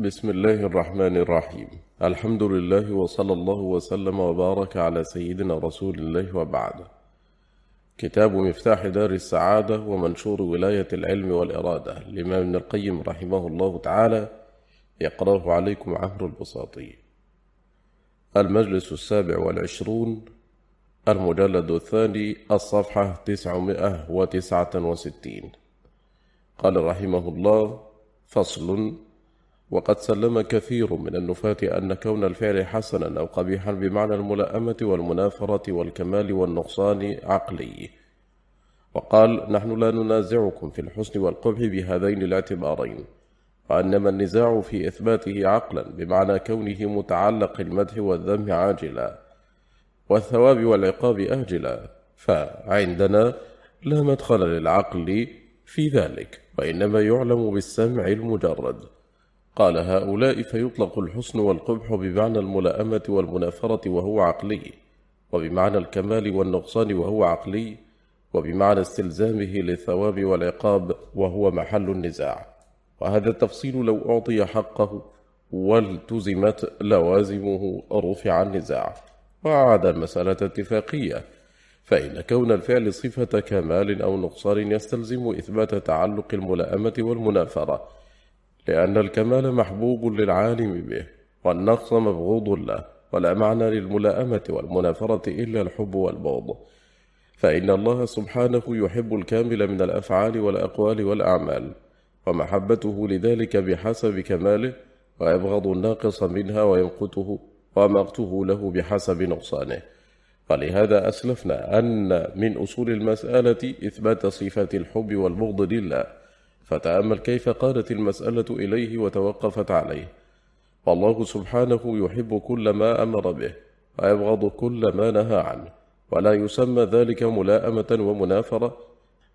بسم الله الرحمن الرحيم. الحمد لله وصلى الله وسلم وبارك على سيدنا رسول الله وبعد. كتاب مفتاح دار السعادة ومنشور ولاية العلم والإرادة لإمام ابن القيم رحمه الله تعالى. يقرأه عليكم عمرو البساطي المجلس السابع والعشرون المجلد الثاني الصفحة تسعمائة وتسعة وستين. قال رحمه الله فصل وقد سلم كثير من النفاة أن كون الفعل حسنا أو قبيحا بمعنى الملائمة والمنافرة والكمال والنقصان عقلي. وقال نحن لا ننازعكم في الحسن والقبح بهذين الاعتبارين. وأنما النزاع في إثباته عقلا بمعنى كونه متعلق المدح والذم عاجلا. والثواب والعقاب آجلا. فعندنا لا مدخل للعقل في ذلك وإنما يعلم بالسمع المجرد. قال هؤلاء فيطلق الحسن والقبح بمعنى الملائمة والمنافرة وهو عقلي وبمعنى الكمال والنقصان وهو عقلي وبمعنى استلزامه للثواب والعقاب وهو محل النزاع. وهذا التفصيل لو أعطي حقه والتزمت لوازمه رفع النزاع. وعاد المسألة اتفاقية فإن كون الفعل صفة كمال أو نقصان يستلزم إثبات تعلق الملائمة والمنافرة. لأن الكمال محبوب للعالم به والنقص مبغوض له ولا معنى للملائمة والمنافرة إلا الحب والبغض. فإن الله سبحانه يحب الكامل من الأفعال والأقوال والأعمال ومحبته لذلك بحسب كماله ويبغض الناقص منها ويمقته ومقته له بحسب نقصانه. ولهذا أسلفنا أن من أصول المسألة إثبات صفة الحب والبغض لله. فتأمل كيف قادت المسألة إليه وتوقفت عليه. والله سبحانه يحب كل ما أمر به ويبغض كل ما نهى عنه. ولا يسمى ذلك ملاءمة ومنافرة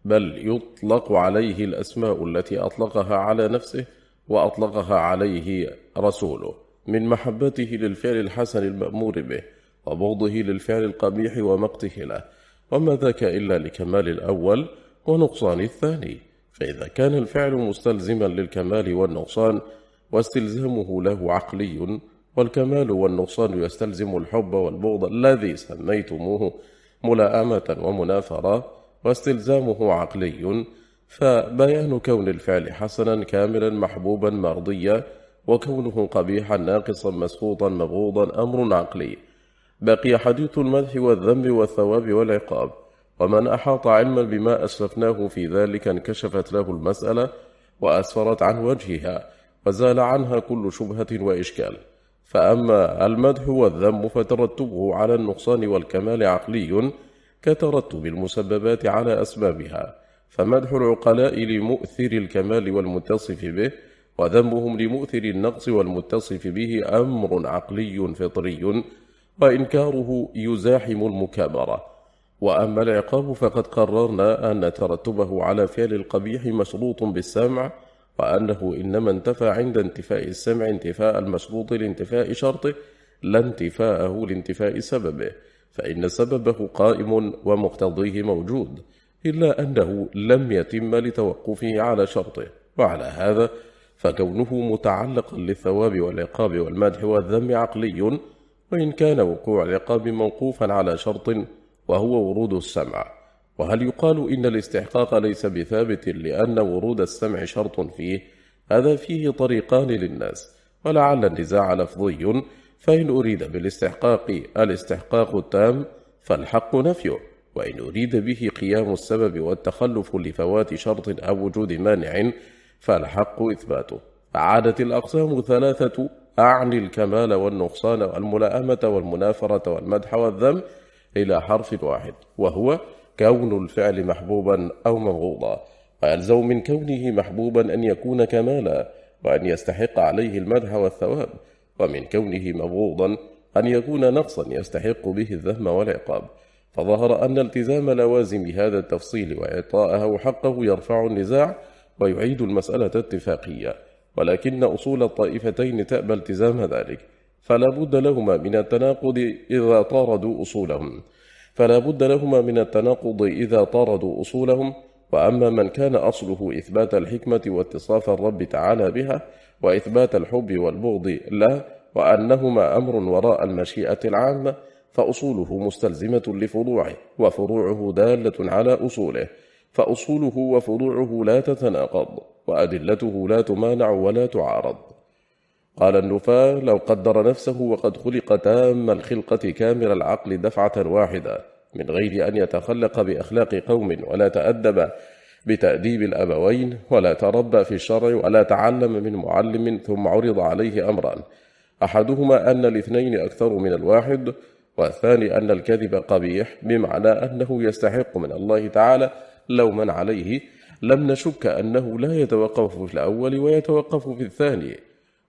بل يطلق عليه الأسماء التي أطلقها على نفسه وأطلقها عليه رسوله من محبته للفعل الحسن المأمور به وبغضه للفعل القبيح ومقته له. وما ذاك إلا لكمال الأول ونقصان الثاني. فإذا كان الفعل مستلزما للكمال والنقصان واستلزامه له عقلي والكمال والنقصان يستلزم الحب والبغض الذي سميتموه ملاءمة ومنافرة واستلزامه عقلي. فبيان كون الفعل حسنا كاملا محبوبا مرضيا وكونه قبيحا ناقصا مسخوطا مبغوضا أمر عقلي. بقي حديث المدح والذنب والثواب والعقاب. ومن أحاط علما بما أسلفناه في ذلك انكشفت له المسألة وأسفرت عن وجهها وزال عنها كل شبهة وإشكال. فأما المدح والذم فترتبه على النقصان والكمال عقلي كترتب المسببات على أسبابها. فمدح العقلاء لمؤثر الكمال والمتصف به وذمهم لمؤثر النقص والمتصف به أمر عقلي فطري وإنكاره يزاحم المكابرة. وأما العقاب فقد قررنا أن ترتبه على فعل القبيح مشروط بالسمع وأنه إنما انتفى عند انتفاء السمع انتفاء المشروط لانتفاء شرطه لا انتفاءه لانتفاء سببه فإن سببه قائم ومقتضيه موجود إلا أنه لم يتم لتوقفه على شرطه وعلى هذا فكونه متعلقا للثواب والعقاب والمدح والذم عقلي وإن كان وقوع العقاب موقوفا على شرط وهو ورود السمع. وهل يقال إن الاستحقاق ليس بثابت لأن ورود السمع شرط فيه؟ هذا فيه طريقان للناس. ولعل النزاع لفظي. فإن أريد بالاستحقاق الاستحقاق التام فالحق نفيه. وإن أريد به قيام السبب والتخلف لفوات شرط أو وجود مانع فالحق إثباته. عادت الأقسام ثلاثة أعني الكمال والنقصان والملائمة والمنافرة والمدح والذم إلى حرف واحد وهو كون الفعل محبوبا أو مبغوضا ويلزم من كونه محبوبا أن يكون كمالا وأن يستحق عليه المدح والثواب؟ ومن كونه مبغوضا أن يكون نقصا يستحق به الذم والعقاب. فظهر أن التزام لوازم هذا التفصيل وإعطاءه حقه يرفع النزاع ويعيد المسألة اتفاقية ولكن أصول الطائفتين تأبى التزام ذلك. فلا بد لهما من التناقض إذا طاردوا أصولهم. فلا بد لهما من التناقض إذا طاردوا أصولهم. وأما من كان أصله إثبات الحكمة واتصاف الرب تعالى بها وإثبات الحب والبغض لا وأنهما أمر وراء المشيئة العامة فأصوله مستلزمة لفروعه وفروعه دالة على أصوله. فأصوله وفروعه لا تتناقض وأدلته لا تمانع ولا تعارض. قال النفاة لو قدر نفسه وقد خلق تام الخلقة كامل العقل دفعة واحدة من غير أن يتخلق بأخلاق قوم ولا تأدب بتأديب الأبوين ولا تربى في الشرع ولا تعلم من معلم ثم عرض عليه أمران أحدهما أن الاثنين أكثر من الواحد والثاني أن الكذب قبيح بمعنى أنه يستحق من الله تعالى لوما عليه. لم نشك أنه لا يتوقف في الأول ويتوقف في الثاني.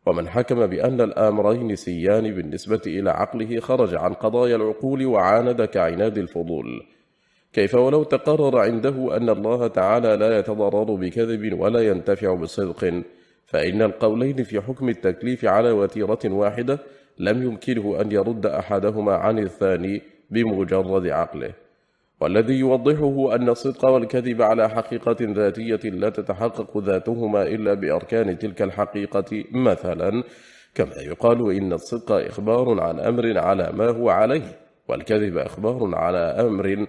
ومن حكم بأن الآمرين سيان بالنسبة إلى عقله خرج عن قضايا العقول وعاند كعناد الفضول. كيف ولو تقرر عنده أن الله تعالى لا يتضرر بكذب ولا ينتفع بصدق فإن القولين في حكم التكليف على وتيرة واحدة لم يمكنه أن يرد أحدهما عن الثاني بمجرد عقله. والذي يوضحه أن الصدق والكذب على حقيقة ذاتية لا تتحقق ذاتهما إلا بأركان تلك الحقيقة. مثلا كما يقال إن الصدق إخبار عن أمر على ما هو عليه والكذب إخبار على أمر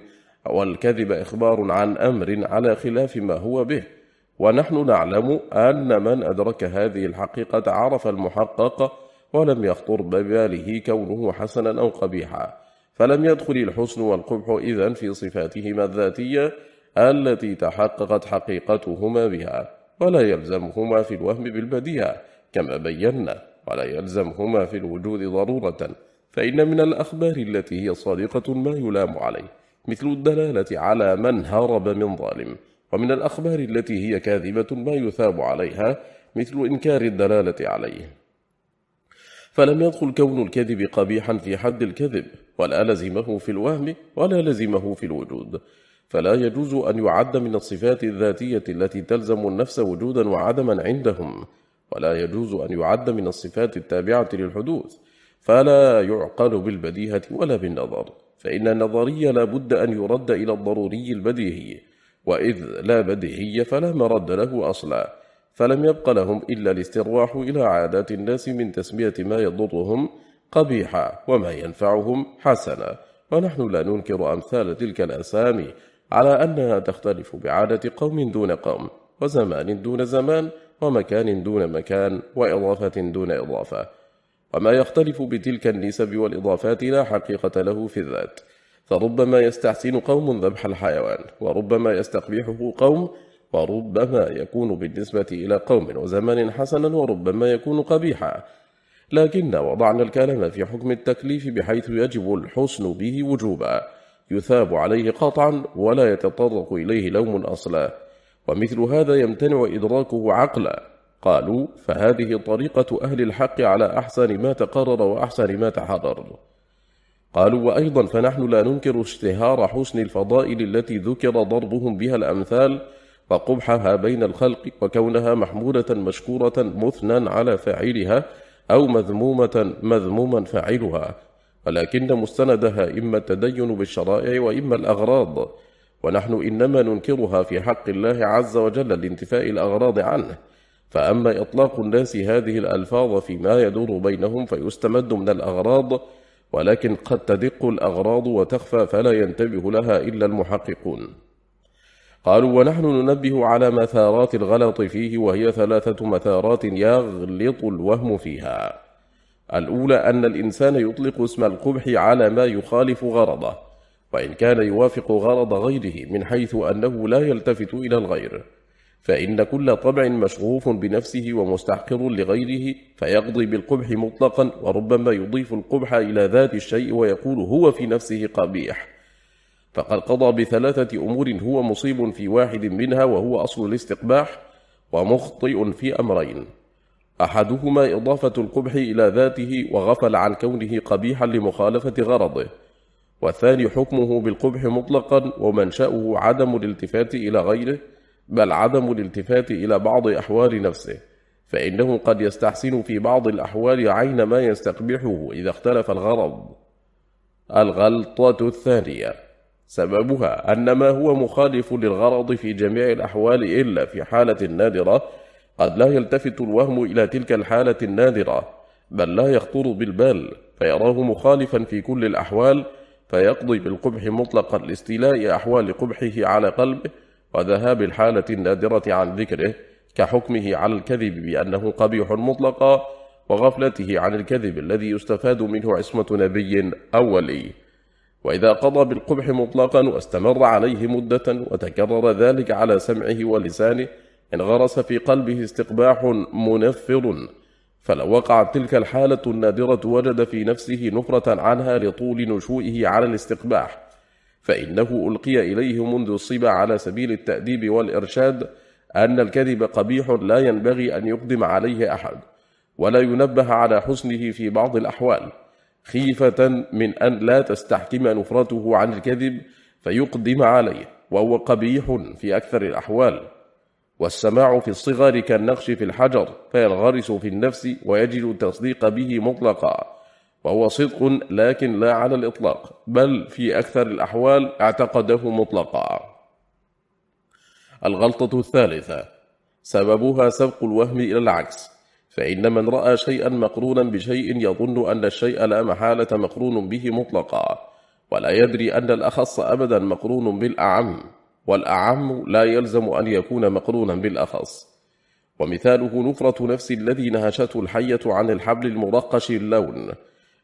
والكذب إخبار عن أمر على خلاف ما هو به. ونحن نعلم أن من أدرك هذه الحقيقة عرف المحقق ولم يخطر بباله كونه حسنا أو قبيحا. فلم يدخل الحسن والقبح إذن في صفاتهما الذاتية التي تحققت حقيقتهما بها ولا يلزمهما في الوهم بالبديهة كما بينا ولا يلزمهما في الوجود ضرورة فإن من الأخبار التي هي صادقة ما يلام عليه مثل الدلالة على من هرب من ظالم ومن الأخبار التي هي كاذبة ما يثاب عليها مثل إنكار الدلالة عليه. فلم يدخل كون الكذب قبيحا في حد الكذب ولا لزمه في الوهم ولا لزمه في الوجود. فلا يجوز أن يعد من الصفات الذاتية التي تلزم النفس وجودا وعدما عندهم ولا يجوز أن يعد من الصفات التابعة للحدوث. فلا يعقل بالبديهة ولا بالنظر. فإن النظري لا بد أن يرد إلى الضروري البديهي وإذ لا بديهي فلا مرد له أصلا. فلم يبق لهم إلا الاسترواح إلى عادات الناس من تسمية ما يضرهم قبيحا وما ينفعهم حسنا. ونحن لا ننكر أمثال تلك الأسامي على أنها تختلف بعادة قوم دون قوم وزمان دون زمان ومكان دون مكان وإضافة دون إضافة. وما يختلف بتلك النسب والإضافات لا حقيقة له في الذات. فربما يستحسن قوم ذبح الحيوان وربما يستقبحه قوم وربما يكون بالنسبة إلى قوم وزمان حسنا وربما يكون قبيحا. لكن وضعنا الكلام في حكم التكليف بحيث يجب الحسن به وجوبا. يثاب عليه قطعا ولا يتطرق إليه لوم أصلا ومثل هذا يمتنع إدراكه عقلا. قالوا فهذه طريقة أهل الحق على أحسن ما تقرر وأحسن ما تحرر قالوا وأيضا فنحن لا ننكر اشتهار حسن الفضائل التي ذكر ضربهم بها الأمثال وقبحها بين الخلق وكونها محمودة مشكورة مثنى على فاعلها أو مذمومة مذموما فاعلها. ولكن مستندها إما التدين بالشرائع وإما الأغراض. ونحن إنما ننكرها في حق الله عز وجل لانتفاء الأغراض عنه. فأما إطلاق الناس هذه الألفاظ فيما يدور بينهم فيستمد من الأغراض ولكن قد تدق الأغراض وتخفى فلا ينتبه لها إلا المحققون. قالوا ونحن ننبه على مثارات الغلط فيه وهي ثلاثة مثارات يغلط الوهم فيها. الأولى أن الإنسان يطلق اسم القبح على ما يخالف غرضه وإن كان يوافق غرض غيره من حيث أنه لا يلتفت إلى الغير. فإن كل طبع مشغوف بنفسه ومستحقر لغيره فيقضي بالقبح مطلقا وربما يضيف القبح إلى ذات الشيء ويقول هو في نفسه قبيح. فقد قضى بثلاثة أمور هو مصيب في واحد منها وهو أصل الاستقباح ومخطئ في أمرين. أحدهما إضافة القبح إلى ذاته وغفل عن كونه قبيحا لمخالفة غرضه والثاني حكمه بالقبح مطلقا ومنشأه عدم الالتفات إلى غيره بل عدم الالتفات إلى بعض أحوال نفسه فإنه قد يستحسن في بعض الأحوال عين ما يستقبحه إذا اختلف الغرض. الغلطة الثانية. سببها أن ما هو مخالف للغرض في جميع الأحوال إلا في حالة نادرة قد لا يلتفت الوهم إلى تلك الحالة النادرة بل لا يخطر بالبال فيراه مخالفا في كل الأحوال فيقضي بالقبح مطلقا لاستيلاء أحوال قبحه على قلبه وذهاب الحالة النادرة عن ذكره كحكمه على الكذب بأنه قبيح مطلقا وغفلته عن الكذب الذي يستفاد منه عصمة نبي أو ولي وإذا قضى بالقبح مطلقا واستمر عليه مدة وتكرر ذلك على سمعه ولسانه انغرس في قلبه استقباح منفر. فلو وقعت تلك الحالة النادرة وجد في نفسه نفرة عنها لطول نشوئه على الاستقباح. فإنه ألقي إليه منذ الصبا على سبيل التأديب والإرشاد أن الكذب قبيح لا ينبغي أن يقدم عليه أحد ولا ينبه على حسنه في بعض الأحوال. خيفة من أن لا تستحكم نفرته عن الكذب فيقدم عليه وهو قبيح في أكثر الأحوال. والسماع في الصغر كالنقش في الحجر فينغرس في النفس ويجد التصديق به مطلقا. وهو صدق لكن لا على الإطلاق بل في أكثر الأحوال اعتقده مطلقا. الغلطة الثالثة سببها سبق الوهم إلى العكس. فإن من رأى شيئا مقرونا بشيء يظن أن الشيء لا محالة مقرون به مطلقا ولا يدري أن الأخص أبدا مقرون بالأعم والأعم لا يلزم أن يكون مقرونا بالأخص. ومثاله نفرة نفس الذي نهشته الحية عن الحبل المرقش اللون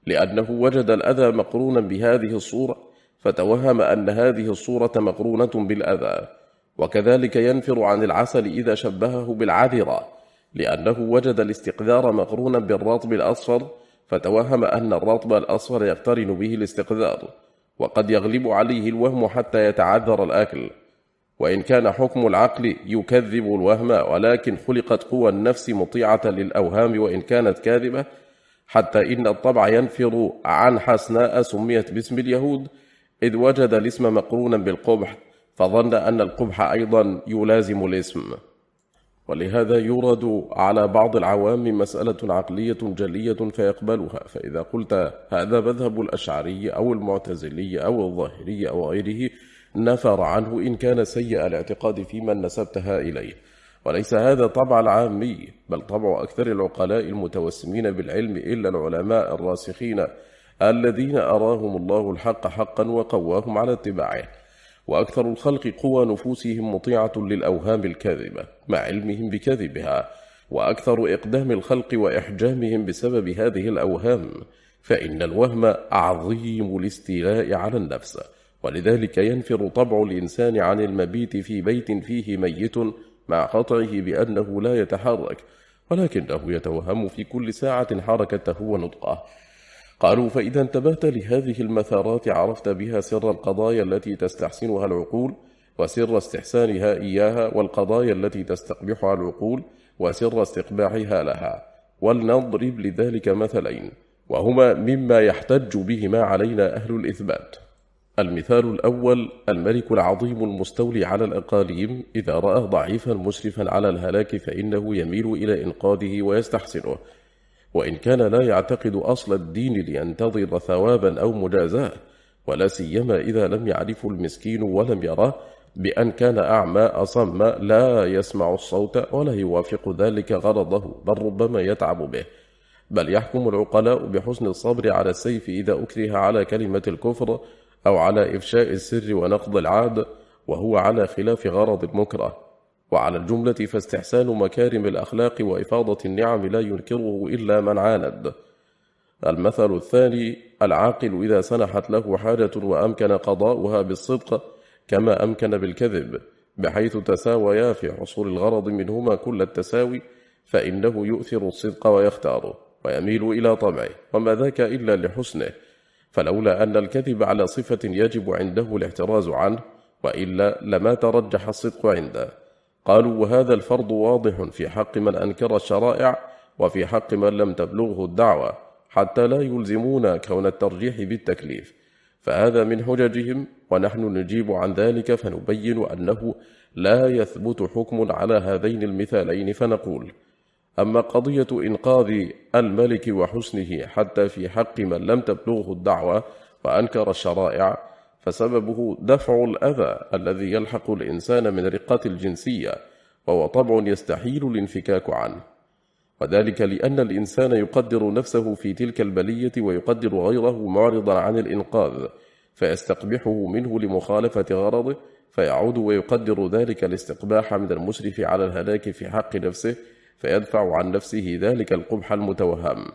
لأنه وجد الأذى مقرونا بهذه الصورة فتوهم أن هذه الصورة مقرونة بالأذى. وكذلك ينفر عن العسل إذا شبهه بالعذرة لأنه وجد الاستقذار مقرونا بالرطب الأصفر فتوهم أن الرطب الأصفر يقترن به الاستقذار وقد يغلب عليه الوهم حتى يتعذر الأكل. وإن كان حكم العقل يكذب الوهم ولكن خلقت قوى النفس مطيعة للأوهام وإن كانت كاذبة حتى إن الطبع ينفر عن حسناء سميت باسم اليهود إذ وجد الاسم مقرونا بالقبح فظن أن القبح أيضا يلازم الاسم. ولهذا يورد على بعض العوام مسألة عقلية جلية فيقبلها فإذا قلت هذا مذهب الأشعري أو المعتزلي أو الظاهري أو غيره نفر عنه إن كان سيء الاعتقاد في من نسبتها إليه. وليس هذا طبع العامي بل طبع أكثر العقلاء المتوسمين بالعلم إلا العلماء الراسخين الذين أراهم الله الحق حقا وقواهم على اتباعه. وأكثر الخلق قوى نفوسهم مطيعة للأوهام الكاذبة مع علمهم بكذبها وأكثر إقدام الخلق وإحجامهم بسبب هذه الأوهام فإن الوهم عظيم الاستيلاء على النفس ولذلك ينفر طبع الإنسان عن المبيت في بيت فيه ميت مع قطعه بأنه لا يتحرك ولكنه يتوهم في كل ساعة حركته ونطقه. قالوا فإذا انتبهت لهذه المثارات عرفت بها سر القضايا التي تستحسنها العقول وسر استحسانها إياها والقضايا التي تستقبحها العقول وسر استقباحها لها. ولنضرب لذلك مثلين وهما مما يحتج بهما علينا أهل الإثبات. المثال الأول الملك العظيم المستولي على الأقاليم إذا رأى ضعيفا مسرفا على الهلاك فإنه يميل إلى إنقاذه ويستحسنه. وإن كان لا يعتقد أصل الدين لينتظر ثوابا أو مجازاة ولا سيما إذا لم يعرف المسكين ولم يراه بأن كان أعمى أصم لا يسمع الصوت ولا يوافق ذلك غرضه بل ربما يتعب به. بل يحكم العقلاء بحسن الصبر على السيف إذا أكره على كلمة الكفر أو على إفشاء السر ونقض العاد وهو على خلاف غرض المكره. وعلى الجملة فاستحسان مكارم الأخلاق وإفاضة النعم لا ينكره إلا من عاند. المثل الثاني العاقل إذا سنحت له حاجة وأمكن قضاؤها بالصدق كما أمكن بالكذب بحيث تساويا في حصول الغرض منهما كل التساوي فإنه يؤثر الصدق ويختاره ويميل إلى طبعه وما ذاك إلا لحسنه. فلولا أن الكذب على صفة يجب عنده الاحتراز عنه وإلا لما ترجح الصدق عنده. قالوا وهذا الفرض واضح في حق من أنكر الشرائع وفي حق من لم تبلغه الدعوة حتى لا يلزمون كون الترجيح بالتكليف. فهذا من حججهم ونحن نجيب عن ذلك فنبين أنه لا يثبت حكم على هذين المثالين فنقول أما قضية إنقاذ الملك وحسنه حتى في حق من لم تبلغه الدعوة وأنكر الشرائع فسببه دفع الأذى الذي يلحق الإنسان من رقة الجنسية وهو طبع يستحيل الانفكاك عنه. وذلك لأن الإنسان يقدر نفسه في تلك البلية ويقدر غيره معرضا عن الإنقاذ فيستقبحه منه لمخالفة غرضه فيعود ويقدر ذلك الاستقباح من المشرف على الهلاك في حق نفسه فيدفع عن نفسه ذلك القبح المتوهم.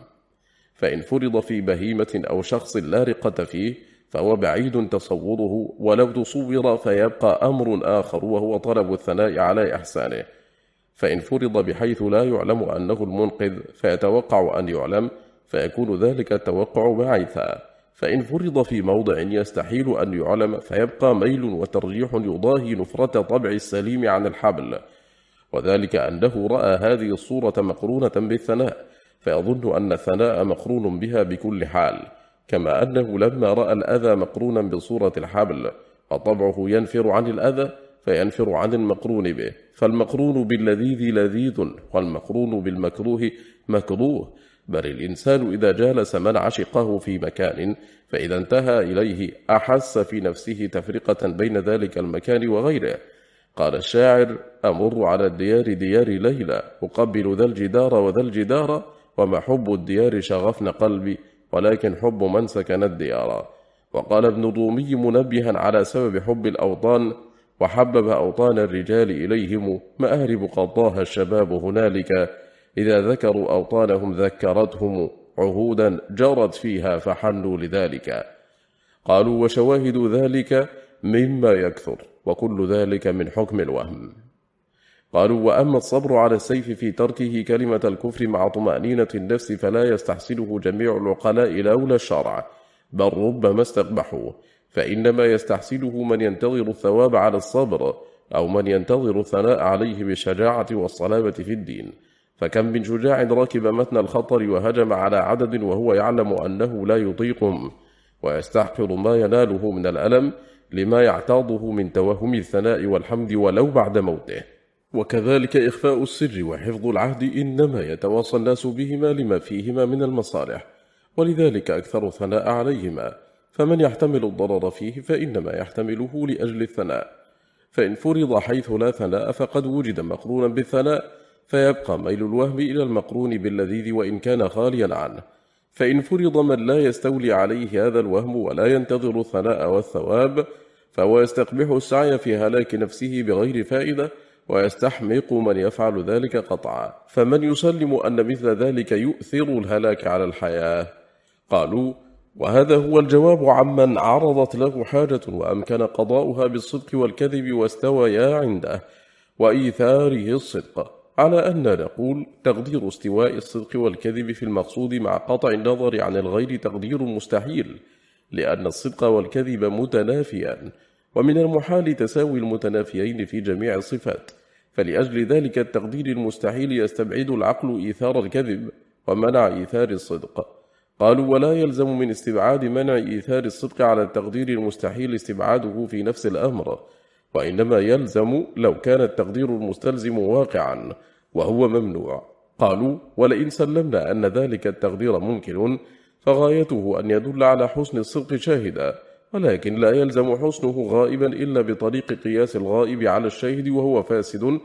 فإن فرض في بهيمة أو شخص لا رقة فيه فهو بعيد تصوره ولو تصور فيبقى أمر آخر وهو طلب الثناء على إحسانه. فإن فرض بحيث لا يعلم أنه المنقذ فيتوقع أن يعلم فيكون ذلك التوقع بعيثا فإن فرض في موضع يستحيل أن يعلم فيبقى ميل وترجيح يضاهي نفرة طبع السليم عن الحبل. وذلك أنه رأى هذه الصورة مقرونة بالثناء فيظن أن الثناء مقرون بها بكل حال. كما أنه لما رأى الأذى مقرونا بصورة الحبل فطبعه ينفر عن الأذى فينفر عن المقرون به. فالمقرون باللذيذ لذيذ والمقرون بالمكروه مكروه. بل الإنسان إذا جالس من عشقه في مكان فإذا انتهى إليه أحس في نفسه تفرقة بين ذلك المكان وغيره. قال الشاعر أمر على الديار ديار ليلى أقبل ذا الجدار وذا الجدار وما حب الديار شغفن قلبي. ولكن حب من سكن الديار. وقال ابن الرومي منبها على سبب حب الأوطان وحبب أوطان الرجال إليهم مآرب قضاها الشباب هنالك. إذا ذكروا أوطانهم ذكرتهم عهودا جرت فيها فحنوا لذلك. قالوا وشواهد ذلك مما يكثر وكل ذلك من حكم الوهم. قالوا وأما الصبر على السيف في تركه كلمة الكفر مع طمأنينة النفس فلا يستحسنه جميع العقلاء لولا الشرع. بل ربما استقبحوه. فإنما يستحسنه من ينتظر الثواب على الصبر أو من ينتظر الثناء عليه بالشجاعة والصلابة في الدين. فكم من شجاع ركب متن الخطر وهجم على عدد وهو يعلم أنه لا يطيقهم ويستحقر ما يناله من الألم لما يعتاضه من توهم الثناء والحمد ولو بعد موته. وكذلك إخفاء السر وحفظ العهد إنما يتواصى الناس بهما لما فيهما من المصالح ولذلك أكثر الثناء عليهما فمن يحتمل الضرر فيه فإنما يحتمله لأجل الثناء فإن فرض حيث لا ثناء فقد وجد مقرونا بالثناء فيبقى ميل الوهم إلى المقرون باللذيذ وإن كان خاليا عنه فإن فرض من لا يستولي عليه هذا الوهم ولا ينتظر الثناء والثواب فهو يستقبح السعي في هلاك نفسه بغير فائدة ويستحمق من يفعل ذلك قطعا. فمن يسلم أن مثل ذلك يؤثر الهلاك على الحياة؟ قالوا وهذا هو الجواب عمن عرضت له حاجة وأمكن قضاؤها بالصدق والكذب واستويا عنده وإيثاره الصدق. على أن نقول تقدير استواء الصدق والكذب في المقصود مع قطع النظر عن الغير تقدير مستحيل لأن الصدق والكذب متنافيان ومن المحال تساوي المتنافيين في جميع الصفات. فلأجل ذلك التقدير المستحيل يستبعد العقل إيثار الكذب ومنع إيثار الصدق. قالوا ولا يلزم من استبعاد منع إيثار الصدق على التقدير المستحيل استبعاده في نفس الأمر وإنما يلزم لو كان التقدير المستلزم واقعا وهو ممنوع. قالوا ولئن سلمنا أن ذلك التقدير ممكن فغايته أن يدل على حسن الصدق شاهدا. ولكن لا يلزم حسنه غائبا إلا بطريق قياس الغائب على الشاهد وهو فاسد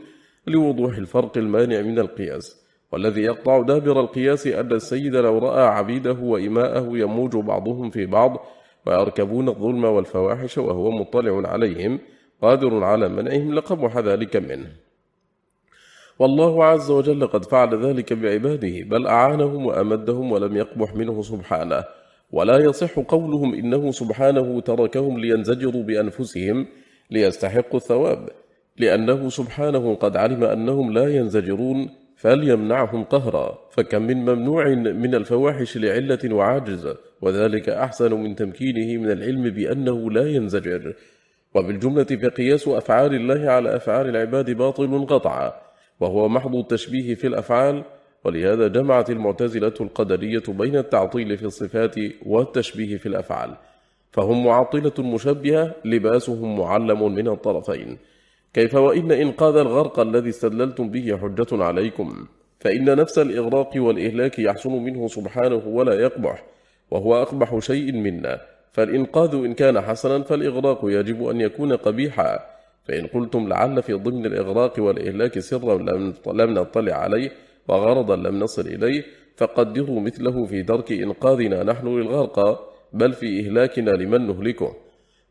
لوضوح الفرق المانع من القياس. والذي يقطع دابر القياس أن السيد لو رأى عبيده وإماءه يموج بعضهم في بعض ويركبون الظلم والفواحش وهو مطلع عليهم قادر على منعهم لقبح ذلك منه. والله عز وجل قد فعل ذلك بعباده بل أعانهم وأمدهم ولم يقبح منه سبحانه. ولا يصح قولهم إنه سبحانه تركهم لينزجروا بأنفسهم ليستحقوا الثواب لأنه سبحانه قد علم أنهم لا ينزجرون فليمنعهم قهرا. فكم من ممنوع من الفواحش لعلة وعاجز وذلك أحسن من تمكينه من العلم بأنه لا ينزجر. وبالجملة فقياس أفعال الله على أفعال العباد باطل قطعا وهو محض التشبيه في الأفعال ولهذا جمعت المعتزلة القدرية بين التعطيل في الصفات والتشبيه في الأفعال فهم معطلة مشبهة لباسهم معلم من الطرفين. كيف وإن إنقاذ الغرق الذي استدللتم به حجة عليكم فإن نفس الإغراق والإهلاك يحسن منه سبحانه ولا يقبح وهو أقبح شيء منا. فالإنقاذ إن كان حسنا فالإغراق يجب أن يكون قبيحا. فإن قلتم لعل في ضمن الإغراق والإهلاك سرا لم نطلع عليه. وغرضا لم نصل إليه فقدروا مثله في درك إنقاذنا نحن للغرق بل في إهلاكنا لمن نهلكه.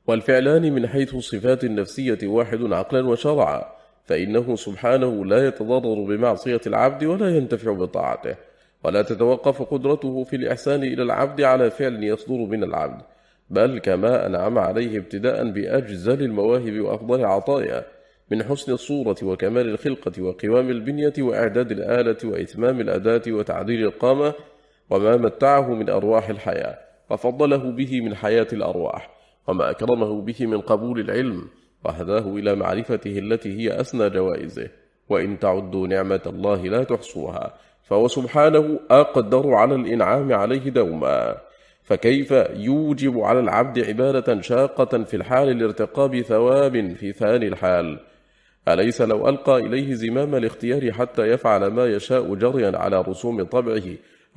والفعلان من حيث الصفات النفسية واحد عقلا وشرعا فإنه سبحانه لا يتضرر بمعصية العبد ولا ينتفع بطاعته. ولا تتوقف قدرته في الإحسان إلى العبد على فعل يصدر من العبد بل كما أنعم عليه ابتداء بأجزل المواهب وأفضل عطايا من حسن الصورة وكمال الخلقة وقوام البنية وإعداد الآلة وإتمام الأداة وتعديل القامة وما متعه من أرواح الحياة وفضله به من حياة الأرواح وما أكرمه به من قبول العلم وهداه إلى معرفته التي هي أسنى جوائزه. وإن تعدوا نعمة الله لا تحصوها فهو سبحانه أقدر على الإنعام عليه دوما. فكيف يوجب على العبد عبادة شاقة في الحال الارتقاب ثواب في ثاني الحال؟ أليس لو ألقى إليه زمام الاختيار حتى يفعل ما يشاء جريا على رسوم طبعه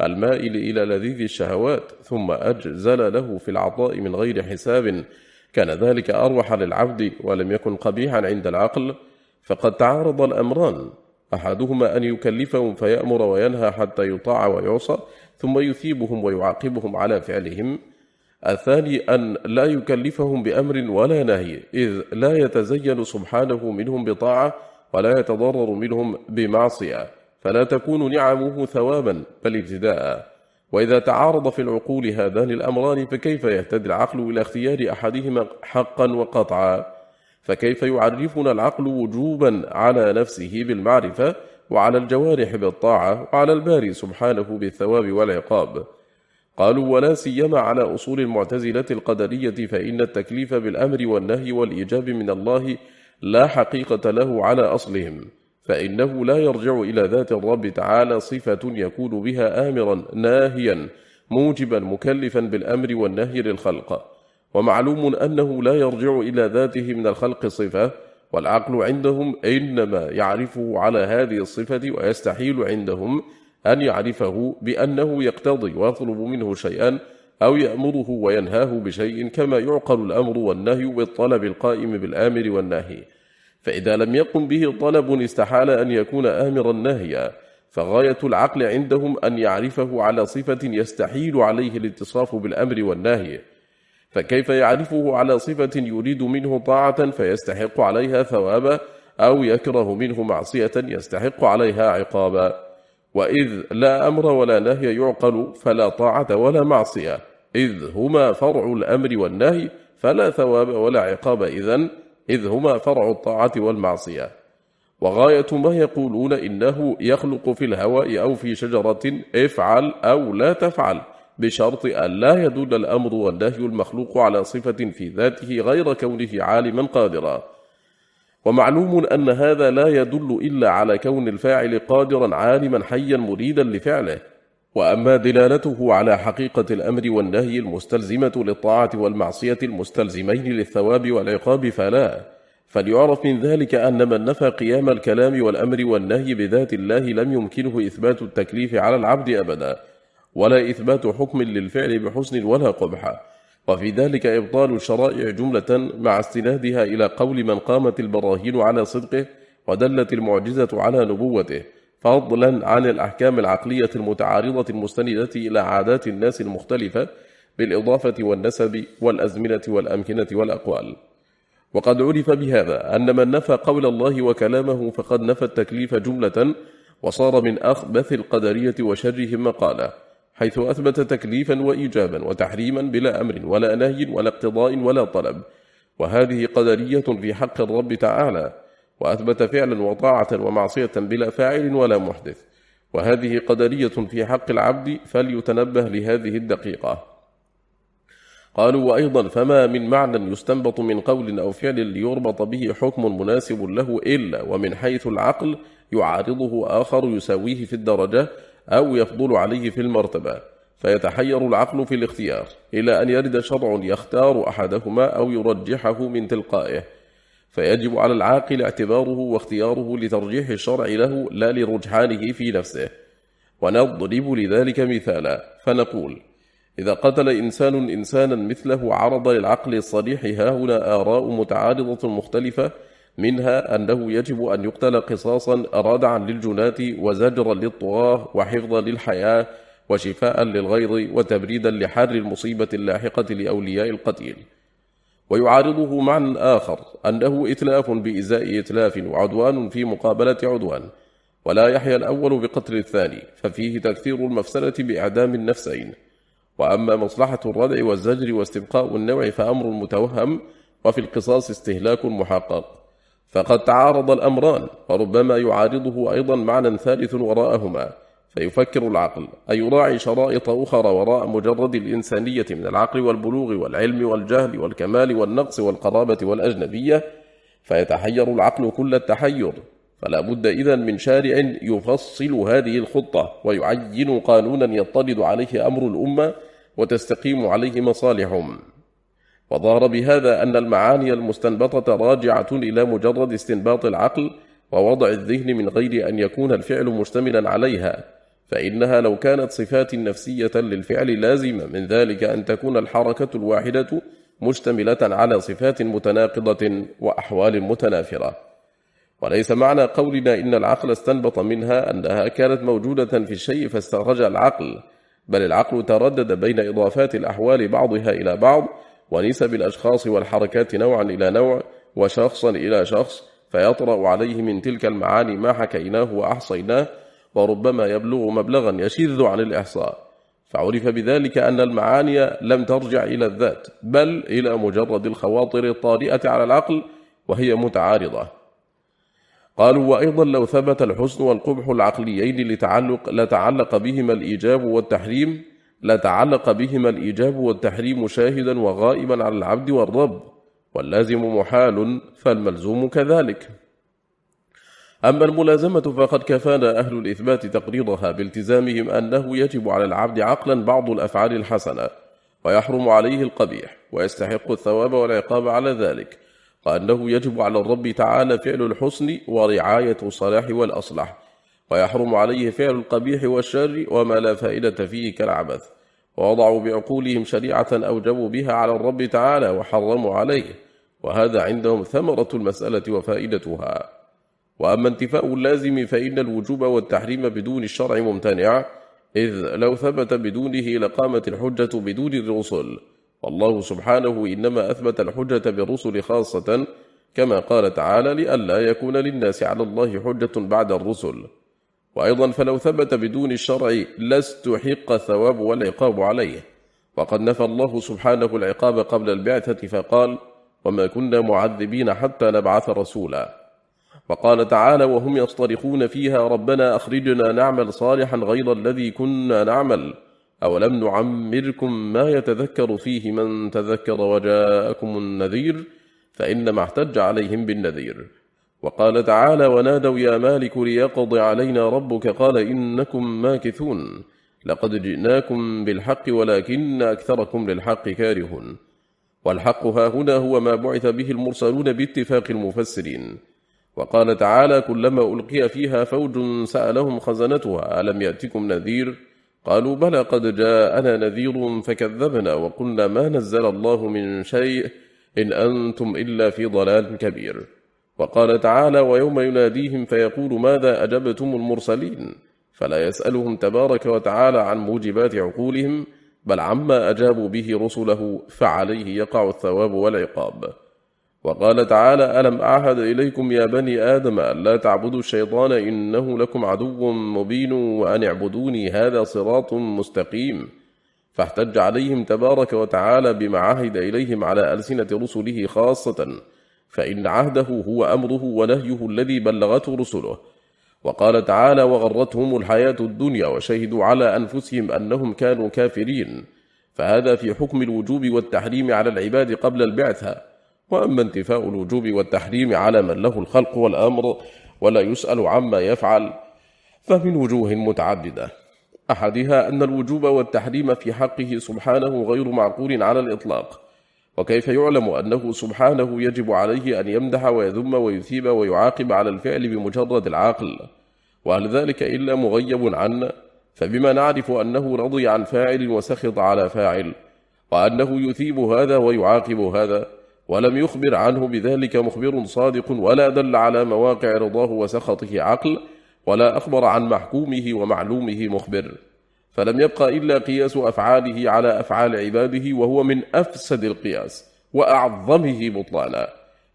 المائل إلى لذيذ الشهوات ثم أجزل له في العطاء من غير حساب. كان ذلك أروح للعبد ولم يكن قبيحا عند العقل فقد تعارض الأمران. أحدهما أن يكلفهم فيأمر وينهى حتى يطاع ويعصى ثم يثيبهم ويعاقبهم على فعلهم. الثاني أن لا يكلفهم بأمر ولا نهي إذ لا يتزين سبحانه منهم بطاعة ولا يتضرر منهم بمعصية فلا تكون نعمه ثوابا بل ابتداء. وإذا تعارض في العقول هذان الأمران فكيف يهتدي العقل إلى اختيار أحدهما حقا وقطعا؟ فكيف يعرفنا العقل وجوبا على نفسه بالمعرفة وعلى الجوارح بالطاعة وعلى الباري سبحانه بالثواب والعقاب؟ قالوا ولا سيما على أصول المعتزلة القدرية فإن التكليف بالأمر والنهي والإيجاب من الله لا حقيقة له على أصلهم فإنه لا يرجع إلى ذات الرب تعالى صفة يكون بها آمرا ناهيا موجبا مكلفا بالأمر والنهي للخلق. ومعلوم أنه لا يرجع إلى ذاته من الخلق صفة والعقل عندهم إنما يعرفه على هذه الصفة ويستحيل عندهم أن يعرفه بأنه يقتضي ويطلب منه شيئا أو يأمره وينهاه بشيء كما يعقل الأمر والنهي بالطلب القائم بالآمر والنهي فإذا لم يقم به طلب استحال أن يكون آمرا ناهيا فغاية العقل عندهم أن يعرفه على صفة يستحيل عليه الاتصاف بالأمر والنهي فكيف يعرفه على صفة يريد منه طاعة فيستحق عليها ثوابا أو يكره منه معصية يستحق عليها عقابا؟ وإذ لا أمر ولا نهي يعقل فلا طاعة ولا معصية. إذ هما فرع الأمر والنهي فلا ثواب ولا عقاب إذن. إذ هما فرع الطاعة والمعصية. وغاية ما يقولون إنه يخلق في الهواء أو في شجرة افعل أو لا تفعل بشرط أن لا يدل الأمر والنهي المخلوق على صفة في ذاته غير كونه عالما قادرا. ومعلوم أن هذا لا يدل إلا على كون الفاعل قادرا عالما حيا مريدا لفعله. وأما دلالته على حقيقة الأمر والنهي المستلزمة للطاعة والمعصية المستلزمين للثواب والعقاب فلا. فليعرف من ذلك أن من نفى قيام الكلام والأمر والنهي بذات الله لم يمكنه إثبات التكليف على العبد أبدا ولا إثبات حكم للفعل بحسن ولا قبح وفي ذلك إبطال الشرائع جملة مع استنادها إلى قول من قامت البراهين على صدقه ودلت المعجزة على نبوته فضلا عن الأحكام العقلية المتعارضة المستندة إلى عادات الناس المختلفة بالإضافة والنسب والأزمنة والأمكنة والأقوال. وقد عرف بهذا أن من نفى قول الله وكلامه فقد نفى التكليف جملة وصار من أخبث القدرية وشرهم مقالا. حيث أثبت تكليفا وإيجابا وتحريما بلا أمر ولا نهي ولا اقتضاء ولا طلب. وهذه قدرية في حق الرب تعالى وأثبت فعلا وطاعة ومعصية بلا فاعل ولا محدث. وهذه قدرية في حق العبد فليتنبه لهذه الدقيقة. قالوا وأيضا فما من معنى يستنبط من قول أو فعل ليربط به حكم مناسب له إلا ومن حيث العقل يعارضه آخر يساويه في الدرجة أو يفضل عليه في المرتبة فيتحير العقل في الاختيار إلى أن يرد شرع يختار أحدهما أو يرجحه من تلقائه. فيجب على العاقل اعتباره واختياره لترجيح الشرع له لا لرجحانه في نفسه. ونضرب لذلك مثالا فنقول إذا قتل إنسان إنسانا مثله عرض للعقل الصريح هاهنا آراء متعارضة مختلفة منها أنه يجب أن يقتل قصاصا ردعا للجنات وزجرا للطغاة وحفظا للحياة وشفاء للغيظ وتبريدا لحر المصيبة اللاحقة لأولياء القتيل. ويعارضه معنى آخر أنه إتلاف بإزاء إتلاف وعدوان في مقابلة عدوان ولا يحيى الأول بقتل الثاني ففيه تكثير المفسدة بإعدام النفسين. وأما مصلحة الردع والزجر واستبقاء النوع فأمر متوهم وفي القصاص استهلاك محقق. فقد تعارض الأمران وربما يعارضه أيضا معنى ثالث وراءهما فيفكر العقل أن يراعي شرائط أخرى وراء مجرد الإنسانية من العقل والبلوغ والعلم والجهل والكمال والنقص والقرابة والأجنبية فيتحير العقل كل التحير فلا بد إذن من شارع يفصل هذه الخطة ويعين قانونا يطلد عليه أمر الأمة وتستقيم عليه مصالحهم. وظهر بهذا أن المعاني المستنبطة راجعة إلى مجرد استنباط العقل ووضع الذهن من غير أن يكون الفعل مشتملا عليها فإنها لو كانت صفات نفسية للفعل لازمة. من ذلك أن تكون الحركة الواحدة مشتملة على صفات متناقضة وأحوال متنافرة. وليس معنى قولنا إن العقل استنبط منها أنها كانت موجودة في الشيء فاستخرج العقل بل العقل تردد بين إضافات الأحوال بعضها إلى بعض ونسب الأشخاص والحركات نوعا إلى نوع وشخصا إلى شخص فيطرأ عليه من تلك المعاني ما حكيناه وأحصيناه وربما يبلغ مبلغا يشذ عن الإحصاء. فعرف بذلك أن المعاني لم ترجع إلى الذات بل إلى مجرد الخواطر الطارئة على العقل وهي متعارضة. قالوا وأيضا لو ثبت الحسن والقبح العقليين لتعلق لتعلق بهما الإيجاب والتحريم لتعلق بهما الإيجاب والتحريم شاهدا وغائبا على العبد والرب واللازم محال فالملزوم كذلك. أما الملازمة فقد كفانا أهل الإثبات تقريضها بالتزامهم أنه يجب على العبد عقلا بعض الأفعال الحسنة ويحرم عليه القبيح ويستحق الثواب والعقاب على ذلك وأنه يجب على الرب تعالى فعل الحسن ورعاية الصلاح والأصلح. ويحرم عليه فعل القبيح والشر وما لا فائدة فيه كالعبث ووضعوا بعقولهم شريعة أوجبوا بها على الرب تعالى وحرموا عليه وهذا عندهم ثمرة المسألة وفائدتها. وأما انتفاء اللازم فإن الوجوب والتحريم بدون الشرع ممتنع إذ لو ثبت بدونه لقامت الحجة بدون الرسل. والله سبحانه إنما أثبت الحجة بالرسل خاصة كما قال تعالى لئلا يكون للناس على الله حجة بعد الرسل. وأيضا فلو ثبت بدون الشرع لاستحق الثواب والعقاب عليه. وقد نفى الله سبحانه العقاب قبل البعثة فقال وما كنا معذبين حتى نبعث رسولا وقال تعالى وهم يصطرخون فيها ربنا أخرجنا نعمل صالحا غير الذي كنا نعمل أولم نعمركم ما يتذكر فيه من تذكر وجاءكم النذير؟ فإنما احتج عليهم بالنذير. وقال تعالى ونادوا يا مالك ليقض علينا ربك قال إنكم ماكثون لقد جئناكم بالحق ولكن أكثركم للحق كارهون والحق ها هنا هو ما بعث به المرسلون باتفاق المفسرين وقال تعالى كلما ألقي فيها فوج سألهم خزنتها ألم يأتكم نذير قالوا بلى قد جاءنا نذير فكذبنا وقلنا ما نزل الله من شيء إن أنتم إلا في ضلال كبير وقال تعالى ويوم يناديهم فيقول ماذا أجبتم المرسلين؟ فلا يسألهم تبارك وتعالى عن موجبات عقولهم بل عما أجابوا به رسله فعليه يقع الثواب والعقاب. وقال تعالى ألم أعهد إليكم يا بني آدم لا تعبدوا الشيطان إنه لكم عدو مبين وأن اعبدوني هذا صراط مستقيم. فاحتج عليهم تبارك وتعالى بما عهد إليهم على ألسنة رسله خاصة. فإن عهده هو أمره ونهيه الذي بلغته رسله. وقال تعالى وغرتهم الحياة الدنيا وشهدوا على أنفسهم أنهم كانوا كافرين. فهذا في حكم الوجوب والتحريم على العباد قبل البعثة وأما انتفاء الوجوب والتحريم على من له الخلق والأمر ولا يسأل عما يفعل فمن وجوه متعددة. أحدها أن الوجوب والتحريم في حقه سبحانه غير معقول على الإطلاق. وكيف يعلم أنه سبحانه يجب عليه أن يمدح ويذم ويثيب ويعاقب على الفعل بمجرد العقل؟ وهل ذلك إلا مغيب عنا؟ فبما نعرف أنه رضي عن فاعل وسخط على فاعل وأنه يثيب هذا ويعاقب هذا ولم يخبر عنه بذلك مخبر صادق ولا دل على مواقع رضاه وسخطه عقل ولا أخبر عن محكومه ومعلومه مخبر. فلم يبقى إلا قياس أفعاله على أفعال عباده وهو من أفسد القياس وأعظمه بطلانا.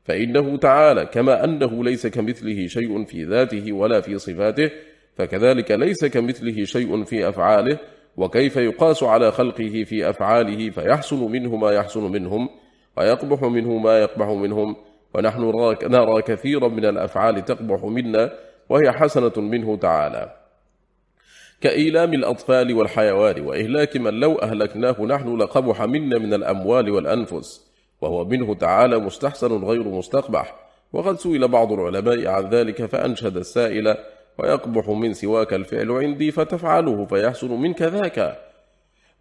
فإنه تعالى كما أنه ليس كمثله شيء في ذاته ولا في صفاته فكذلك ليس كمثله شيء في أفعاله وكيف يقاس على خلقه في أفعاله فيحسن منه ما يحسن منهم ويقبح منه ما يقبح منهم ونحن نرى كثيرا من الأفعال تقبح منا وهي حسنة منه تعالى. كإيلام الأطفال والحيوان وإهلاك من لو أهلكناه نحن لقبح منا من الأموال والأنفس وهو منه تعالى مستحسن غير مستقبح. وقد سئل بعض العلماء عن ذلك فأنشد السائل ويقبح من سواك الفعل عندي فتفعله فيحسن منك ذاك.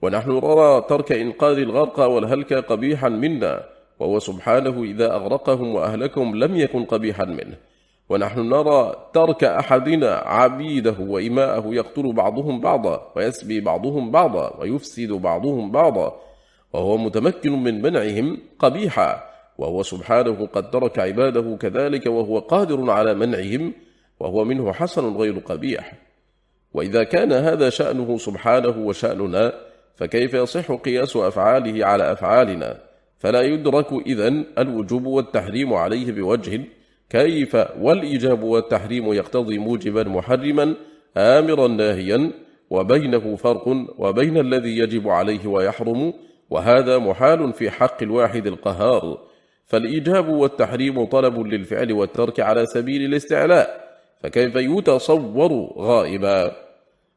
ونحن نرى ترك إنقاذ الغرق والهلك قبيحا منا وهو سبحانه إذا أغرقهم وأهلكهم لم يكن قبيحا منه. ونحن نرى ترك أحدنا عبيده وإماءه يقتل بعضهم بعضا ويسبي بعضهم بعضا ويفسد بعضهم بعضا وهو متمكن من منعهم قبيحا وهو سبحانه قد ترك عباده كذلك وهو قادر على منعهم وهو منه حسن غير قبيح. وإذا كان هذا شأنه سبحانه وشأننا فكيف يصح قياس أفعاله على أفعالنا؟ فلا يدرك إذن الوجوب والتحريم عليه بوجه كيف والإيجاب والتحريم يقتضي موجبا محرما آمرا ناهيا وبينه فرق وبين الذي يجب عليه ويحرم وهذا محال في حق الواحد القهار. فالإيجاب والتحريم طلب للفعل والترك على سبيل الاستعلاء فكيف يتصور غائبا؟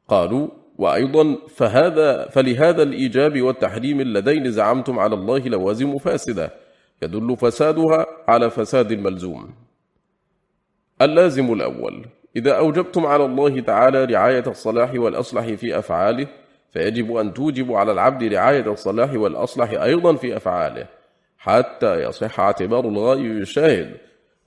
قالوا وأيضا فهذا فلهذا الإيجاب والتحريم اللذين زعمتم على الله لوازم فاسدة يدل فسادها على فساد الملزوم اللازم الأول. إذا أوجبتم على الله تعالى رعاية الصلاح والأصلح في أفعاله فيجب أن توجب على العبد رعاية الصلاح والأصلح أيضا في أفعاله حتى يصح اعتبار الغائب بالشاهد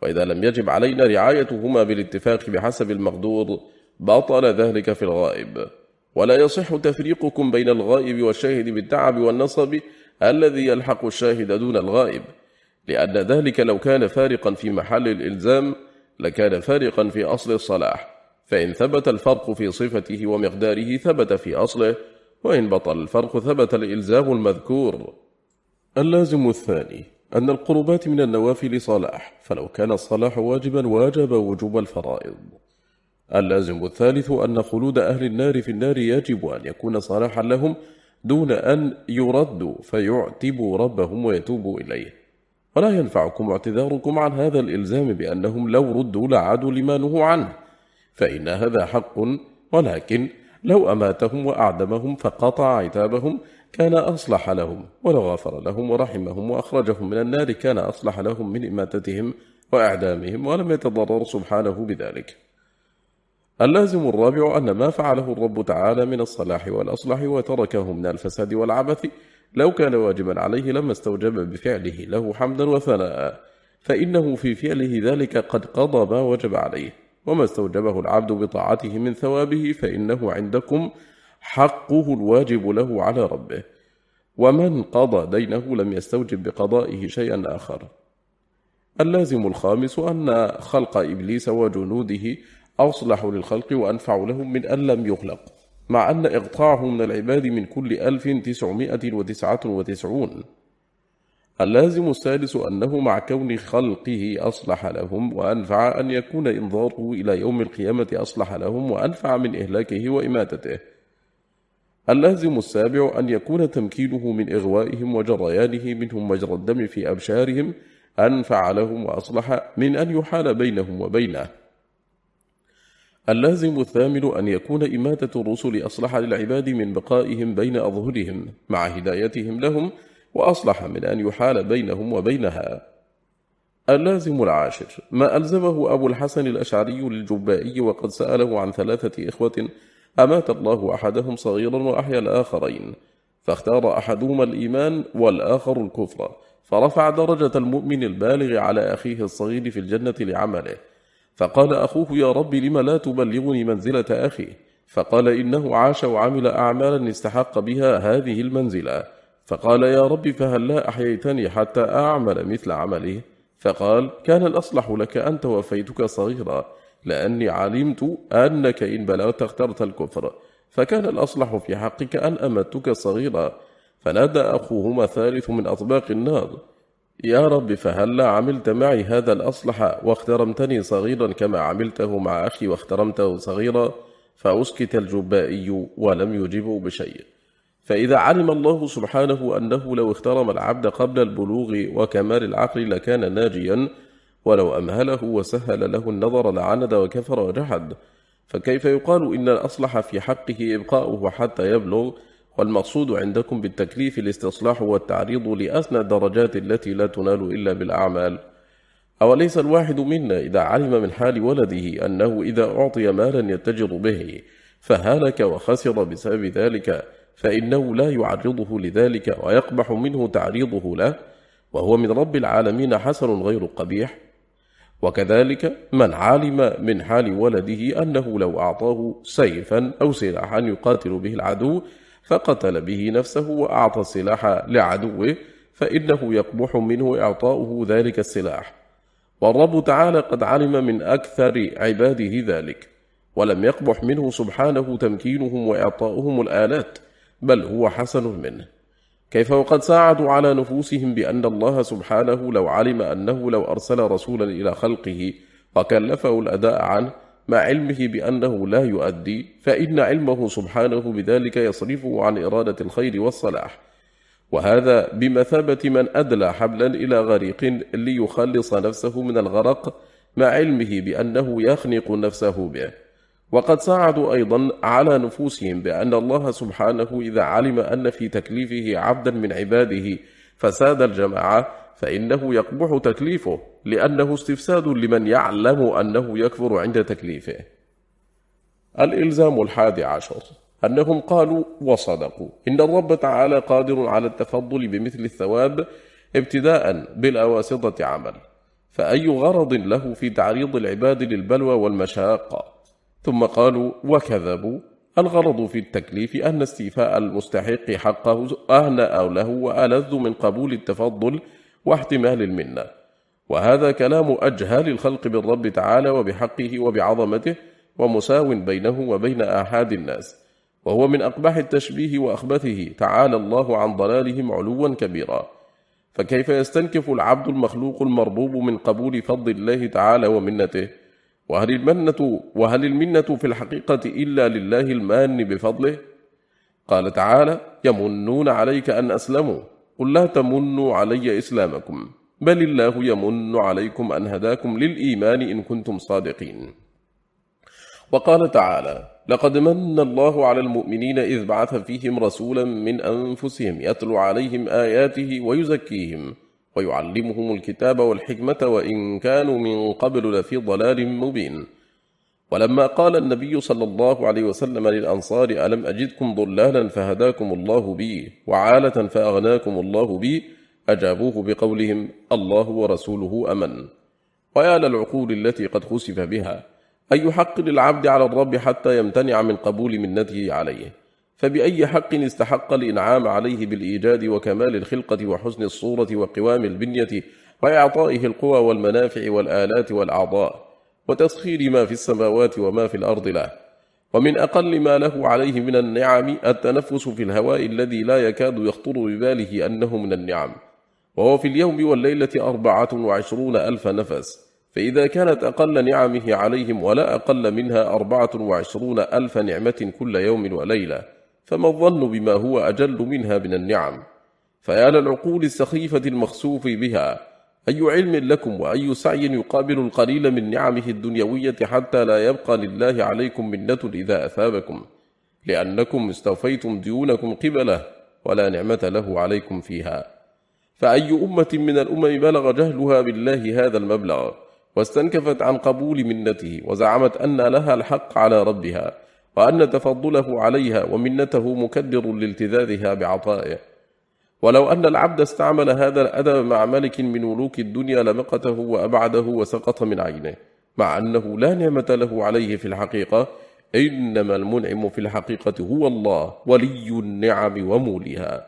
وإذا لم يجب علينا رعايتهما بالاتفاق بحسب المقدور بطل ذلك في الغائب. ولا يصح تفريقكم بين الغائب والشاهد بالتعب والنصب الذي يلحق الشاهد دون الغائب لأن ذلك لو كان فارقا في محل الإلزام لكان فارقا في أصل الصلاح فإن ثبت الفرق في صفته ومقداره ثبت في أصله وإن بطل الفرق ثبت الإلزام المذكور. اللازم الثاني أن القربات من النوافل صلاح فلو كان الصلاح واجبا واجب وجوب الفرائض. اللازم الثالث أن خلود أهل النار في النار يجب أن يكون صلاحا لهم دون أن يردوا فيعتبوا ربهم ويتوبوا إليه. ولا ينفعكم اعتذاركم عن هذا الإلزام بأنهم لو ردوا لعادوا لما نهوا عنه فإن هذا حق ولكن لو أماتهم وأعدمهم فقطع عتابهم كان أصلح لهم ولو غفر لهم ورحمهم وأخرجهم من النار كان أصلح لهم من إماتتهم وإعدامهم ولم يتضرر سبحانه بذلك. اللازم الرابع أن ما فعله الرب تعالى من الصلاح والأصلح وتركه من الفساد والعبث لو كان واجبا عليه لما استوجب بفعله له حمدا وثناء فإنه في فعله ذلك قد قضى ما وجب عليه. وما استوجبه العبد بطاعته من ثوابه فإنه عندكم حقه الواجب له على ربه. ومن قضى دينه لم يستوجب بقضائه شيئا آخر. اللازم الخامس أن خلق إبليس وجنوده أصلح للخلق وأنفع لهم من أن لم يخلق. مع أن إقطاعه من العباد من كل ألف تسعمائة وتسعة وتسعون. اللازم السادس أنه مع كون خلقه أصلح لهم وأنفع أن يكون إنظاره إلى يوم القيامة أصلح لهم وأنفع من إهلاكه وإماتته. اللازم السابع أن يكون تمكينه من إغوائهم وجريانه منهم مجرى الدم في أبشارهم أنفع لهم وأصلح من أن يحال بينهم وبينه. اللازم الثامن أن يكون إماتة الرسل أصلح للعباد من بقائهم بين أظهرهم مع هدايتهم لهم وأصلح من أن يحال بينهم وبينها. اللازم العاشر ما ألزمه أبو الحسن الأشعري للجبائي وقد سأله عن ثلاثة إخوة أمات الله أحدهم صغيرا وأحيا الآخرين فاختار أحدهما الإيمان والآخر الكفر فرفع درجة المؤمن البالغ على أخيه الصغير في الجنة لعمله. فقال أخوه يا رب لم لا تبلغني منزلة أخي؟ فقال إنه عاش وعمل أعمالا استحق بها هذه المنزلة. فقال يا رب فهل لا أحييتني حتى أعمل مثل عمله؟ فقال كان الأصلح لك أن توفيتك صغيرا لأني علمت أنك إن بلغت اخترت الكفر. فكان الأصلح في حقك أن أمتك صغيرا. فنادى أخوهما ثالث من أطباق النار. يا رب فهل لا عملت معي هذا الأصلح واخترمتني صغيرا كما عملته مع أخي واخترمته صغيرا؟ فأسكت الجبائي ولم يجبه بشيء. فإذا علم الله سبحانه أنه لو اخترم العبد قبل البلوغ وكمال العقل لكان ناجيا ولو أمهله وسهل له النظر لعند وكفر وجحد. فكيف يقال إن الأصلح في حقه إبقاؤه حتى يبلغ؟ والمقصود عندكم بالتكليف الاستصلاح والتعريض لأسنى الدرجات التي لا تنال إلا بالأعمال. أوليس الواحد منا إذا علم من حال ولده أنه إذا أعطي مالا يتجر به فهلك وخسر بسبب ذلك فإنه لا يعرضه لذلك ويقبح منه تعريضه له وهو من رب العالمين حسن غير قبيح. وكذلك من علم من حال ولده أنه لو أعطاه سيفا أو سلاحا يقاتل به العدو فقتل به نفسه وأعطى السلاح لعدوه فإنه يقبح منه إعطاؤه ذلك السلاح. والرب تعالى قد علم من أكثر عباده ذلك ولم يقبح منه سبحانه تمكينهم وإعطاؤهم الآلات بل هو حسن منه. كيف وقد ساعدوا على نفوسهم بأن الله سبحانه لو علم أنه لو أرسل رسولا إلى خلقه وكلفه الأداء عنه مع علمه بأنه لا يؤدي فإن علمه سبحانه بذلك يصرفه عن إرادة الخير والصلاح. وهذا بمثابة من أدلى حبلا إلى غريق ليخلص نفسه من الغرق مع علمه بأنه يخنق نفسه به. وقد ساعدوا أيضا على نفوسهم بأن الله سبحانه إذا علم أن في تكليفه عبدا من عباده فساد الجماعة فإنه يقبح تكليفه لأنه استفساد لمن يعلم أنه يكفر عند تكليفه. الإلزام الحادي عشر أنهم قالوا وصدقوا. إن الرب تعالى قادر على التفضل بمثل الثواب ابتداء بالأواسطة عمل. فأي غرض له في تعريض العباد للبلوى والمشاق؟ ثم قالوا وكذبوا. الغرض في التكليف أن استيفاء المستحق حقه أهنأ له وألذ من قبول التفضل واحتمال المنة. وهذا كلام أجهال الخلق بالرب تعالى وبحقه وبعظمته ومساو بينه وبين آحاد الناس. وهو من أقبح التشبيه وأخبثه تعالى الله عن ضلالهم علوا كبيرا. فكيف يستنكف العبد المخلوق المربوب من قبول فضل الله تعالى ومنته؟ وهل المنة, وهل المنة في الحقيقة إلا لله المان بفضله؟ قال تعالى يمنون عليك أن أسلموا قل لا تمنوا علي إسلامكم بل الله يمن عليكم أن هداكم للإيمان إن كنتم صادقين. وقال تعالى لقد من الله على المؤمنين إذ بعث فيهم رسولا من أنفسهم يتلو عليهم آياته ويزكيهم ويعلمهم الكتاب والحكمة وإن كانوا من قبل لفي ضلال مبين. ولما قال النبي صلى الله عليه وسلم للأنصار ألم أجدكم ضلالا فهداكم الله بي وعالة فأغناكم الله بي؟ أجابوه بقولهم الله ورسوله أمن. ويا للعقول التي قد خسف بها أي حق للعبد على الرب حتى يمتنع من قبول منته عليه. فبأي حق استحق الإنعام عليه بالإيجاد وكمال الخلقة وحسن الصورة وقوام البنية وإعطائه القوى والمنافع والآلات والأعضاء؟ وتسخير ما في السماوات وما في الأرض له. ومن أقل ما له عليه من النعم التنفس في الهواء الذي لا يكاد يخطر بباله أنه من النعم. وهو في اليوم والليلة أربعة وعشرون ألف نفس. فإذا كانت أقل نعمه عليهم ولا أقل منها أربعة وعشرون ألف نعمة كل يوم وليلة فما الظن بما هو أجل منها من النعم؟ فيا للعقول السخيفة المخسوف بها. أي علم لكم وأي سعي يقابل القليل من نعمه الدنيوية حتى لا يبقى لله عليكم منة إذا أثابكم لأنكم استوفيتم ديونكم قبله ولا نعمة له عليكم فيها. فأي أمة من الأمم بلغ جهلها بالله هذا المبلغ واستنكفت عن قبول منته وزعمت أن لها الحق على ربها وأن تفضله عليها ومنته مكدر لالتذاذها بعطائه. ولو أن العبد استعمل هذا الأدب مع ملك من ملوك الدنيا لمقته وأبعده وسقط من عينه مع أنه لا نعمة له عليه في الحقيقة إنما المنعم في الحقيقة هو الله ولي النعم ومولها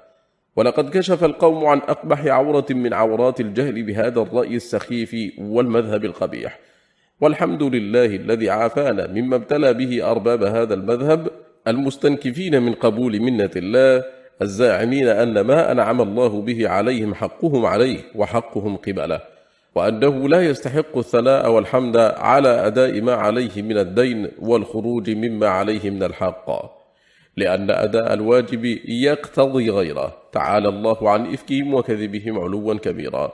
ولقد كشف القوم عن أقبح عورة من عورات الجهل بهذا الرأي السخيف والمذهب القبيح. والحمد لله الذي عافانا مما ابتلى به أرباب هذا المذهب المستنكفين من قبول منة الله الزاعمين أن ما أنعم الله به عليهم حقهم عليه وحقهم قبله وأنه لا يستحق الثناء والحمد على أداء ما عليه من الدين والخروج مما عليه من الحق لأن أداء الواجب يقتضي غيره. تعالى الله عن إفكهم وكذبهم علوا كبيرا.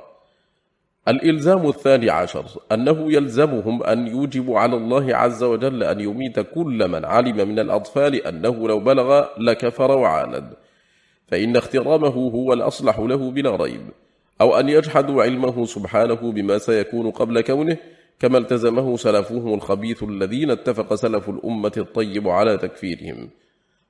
الإلزام الثاني عشر أنه يلزمهم أن يوجبوا على الله عز وجل أن يميت كل من علم من الأطفال أنه لو بلغ لكفر وعاند. فإن اخترامه هو الأصلح له بلا ريب أو أن يجحدوا علمه سبحانه بما سيكون قبل كونه كما التزمه سلفهم الخبيث الذين اتفق سلف الأمة الطيب على تكفيرهم.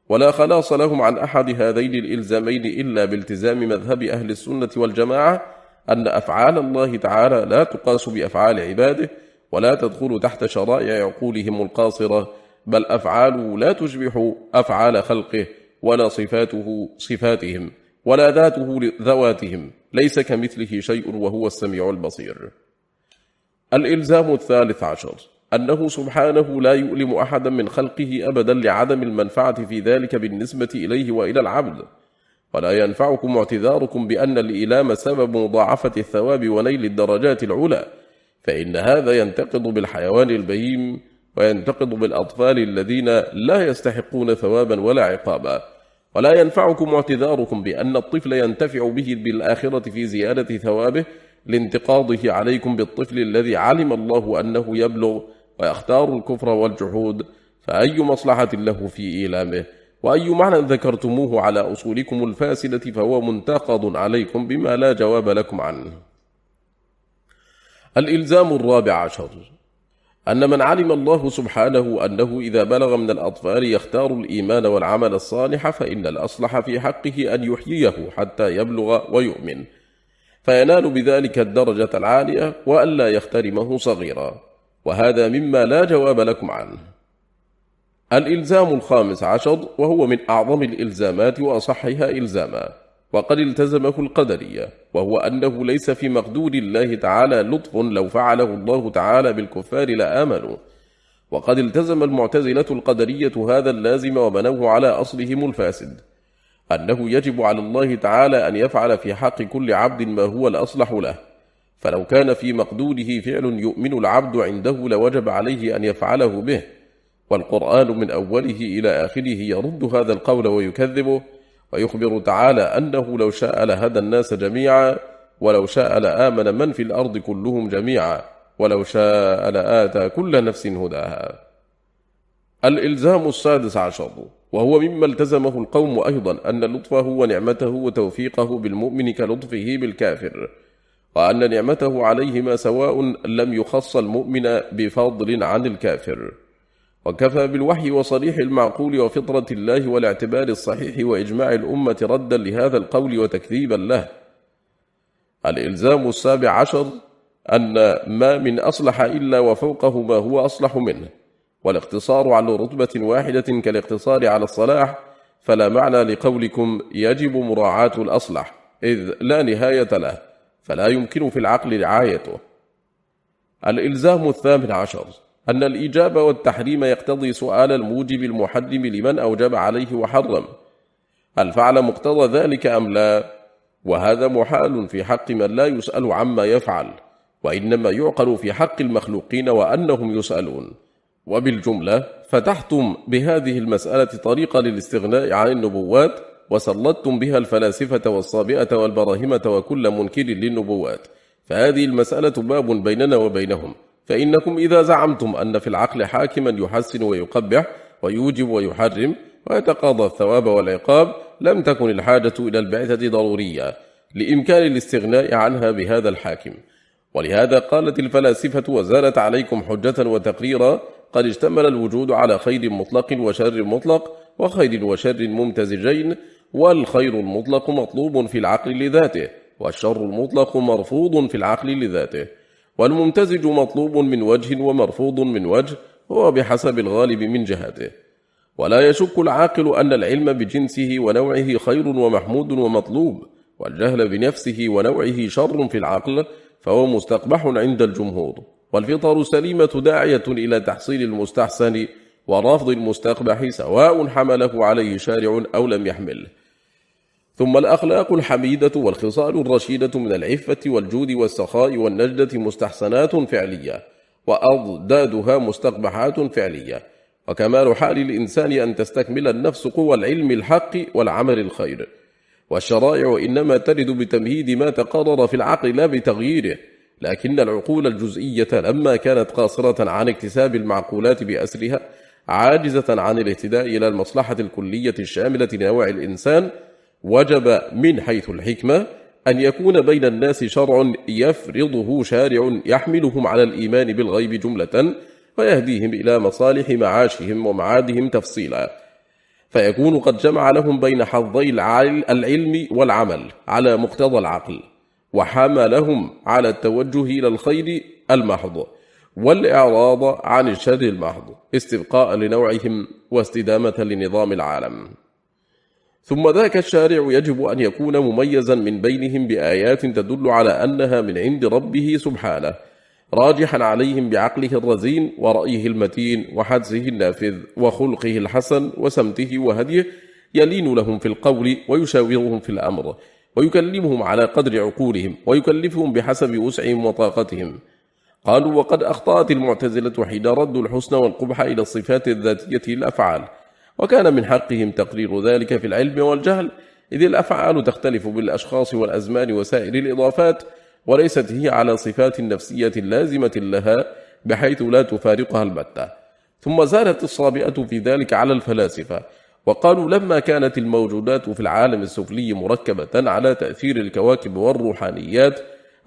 ولا خلاص لهم عن أحد هذين الإلزامين إلا بالتزام مذهب أهل السنة والجماعة أن أفعال الله تعالى لا تقاس بأفعال عباده ولا تدخل تحت شرائع عقولهم القاصرة بل أفعاله لا تشبح أفعال خلقه ولا صفاته صفاتهم ولا ذاته ذواتهم ليس كمثله شيء وهو السميع البصير. الإلزام الثالث عشر أنه سبحانه لا يؤلم أحدا من خلقه أبدا لعدم المنفعة في ذلك بالنسبة إليه وإلى العبد. ولا ينفعكم اعتذاركم بأن الإلام سبب مضاعفة الثواب ونيل الدرجات العلى فإن هذا ينتقض بالحيوان البهيم وينتقض بالأطفال الذين لا يستحقون ثوابا ولا عقابا. ولا ينفعكم اعتذاركم بأن الطفل ينتفع به بالآخرة في زيادة ثوابه لانتقاضه عليكم بالطفل الذي علم الله أنه يبلغ ويختار الكفر والجحود فأي مصلحة له في إيلامه؟ وأي معنى ذكرتموه على أصولكم الفاسدة فهو منتقض عليكم بما لا جواب لكم عنه؟ الإلزام الرابع عشر. أن من علم الله سبحانه أنه إذا بلغ من الأطفال يختار الإيمان والعمل الصالح فإن الأصلح في حقه أن يحييه حتى يبلغ ويؤمن. فينال بذلك الدرجة العالية وألا يخترمه صغيرا. وهذا مما لا جواب لكم عنه. الإلزام الخامس عشر وهو من أعظم الإلزامات وأصحها إلزاما. وقد التزمه القدرية وهو أنه ليس في مقدور الله تعالى لطف لو فعله الله تعالى بالكفار لآمنوا. وقد التزم المعتزلة القدرية هذا اللازم وبنوه على أصلهم الفاسد أنه يجب على الله تعالى أن يفعل في حق كل عبد ما هو الأصلح له. فلو كان في مقدوره فعل يؤمن العبد عنده لوجب عليه أن يفعله به. والقرآن من أوله إلى آخره يرد هذا القول ويكذبه ويخبر تعالى أنه لو شاء لهدى الناس جميعا ولو شاء لآمن من في الأرض كلهم جميعا ولو شاء لآتى كل نفس هداها. الإلزام السادس عشر وهو مما التزمه القوم أيضا أن لطفه ونعمته وتوفيقه بالمؤمن كلطفه بالكافر وأن نعمته عليهما سواء لم يخص المؤمن بفضل عن الكافر. وكفى بالوحي وصريح المعقول وفطرة الله والاعتبار الصحيح وإجماع الأمة ردا لهذا القول وتكذيبا له. الإلزام السابع عشر أن ما من أصلح إلا وفوقه ما هو أصلح منه والاقتصار على رتبة واحدة كالاقتصار على الصلاح فلا معنى لقولكم يجب مراعاة الأصلح إذ لا نهاية له فلا يمكن في العقل رعايته. الإلزام الثامن عشر أن الإجابة والتحريم يقتضي سؤال الموجب المحرم لمن أوجب عليه وحرم. هل فعل مقتضى ذلك أم لا؟ وهذا محال في حق من لا يسأل عما يفعل وإنما يعقل في حق المخلوقين وأنهم يسألون. وبالجملة فتحتم بهذه المسألة طريقة للاستغناء عن النبوات وسلطتم بها الفلاسفة والصابئة والبراهمة وكل منكر للنبوات. فهذه المسألة باب بيننا وبينهم. فإنكم إذا زعمتم أن في العقل حاكما يحسن ويقبح ويوجب ويحرم ويتقاضى الثواب والعقاب لم تكن الحاجة إلى البعثة ضرورية لإمكان الاستغناء عنها بهذا الحاكم. ولهذا قالت الفلاسفة وزالت عليكم حجة وتقريرا قد اشتمل الوجود على خير مطلق وشر مطلق وخير وشر ممتزجين والخير المطلق مطلوب في العقل لذاته والشر المطلق مرفوض في العقل لذاته. والممتزج مطلوب من وجه ومرفوض من وجه هو بحسب الغالب من جهته. ولا يشك العاقل أن العلم بجنسه ونوعه خير ومحمود ومطلوب والجهل بنفسه ونوعه شر في العقل فهو مستقبح عند الجمهور. والفطر سليمة داعية إلى تحصيل المستحسن ورفض المستقبح سواء حمله عليه شارع أو لم يحمله. ثم الأخلاق الحميدة والخصال الرشيدة من العفة والجود والسخاء والنجدة مستحسنات فعلية وأضدادها مستقبحات فعلية. وكمال حال الإنسان أن تستكمل النفس قوى العلم الحق والعمل الخير. والشرائع إنما ترد بتمهيد ما تقرر في العقل لا بتغييره. لكن العقول الجزئية لما كانت قاصرة عن اكتساب المعقولات بأسرها عاجزة عن الاهتداء إلى المصلحة الكلية الشاملة لنوع الإنسان وجب من حيث الحكمة أن يكون بين الناس شرع يفرضه شارع يحملهم على الإيمان بالغيب جملة ويهديهم إلى مصالح معاشهم ومعادهم تفصيلا. فيكون قد جمع لهم بين حظي العلم والعمل على مقتضى العقل وحملهم على التوجه إلى الخير المحض والإعراض عن الشر المحض استبقاء لنوعهم واستدامة لنظام العالم. ثم ذاك الشارع يجب أن يكون مميزا من بينهم بآيات تدل على أنها من عند ربه سبحانه راجحا عليهم بعقله الرزين ورأيه المتين وحدسه النافذ وخلقه الحسن وسمته وهديه يلين لهم في القول ويشاورهم في الأمر ويكلمهم على قدر عقولهم ويكلفهم بحسب وسعهم وطاقتهم. قالوا وقد أخطأت المعتزلة حين ردوا الحسن والقبح إلى الصفات الذاتية الأفعال. وكان من حقهم تقرير ذلك في العلم والجهل إذ الأفعال تختلف بالأشخاص والأزمان وسائر الإضافات وليست هي على صفات نفسية لازمة لها بحيث لا تفارقها البتة ثم زالت الصابئة في ذلك على الفلاسفة وقالوا لما كانت الموجودات في العالم السفلي مركبة على تأثير الكواكب والروحانيات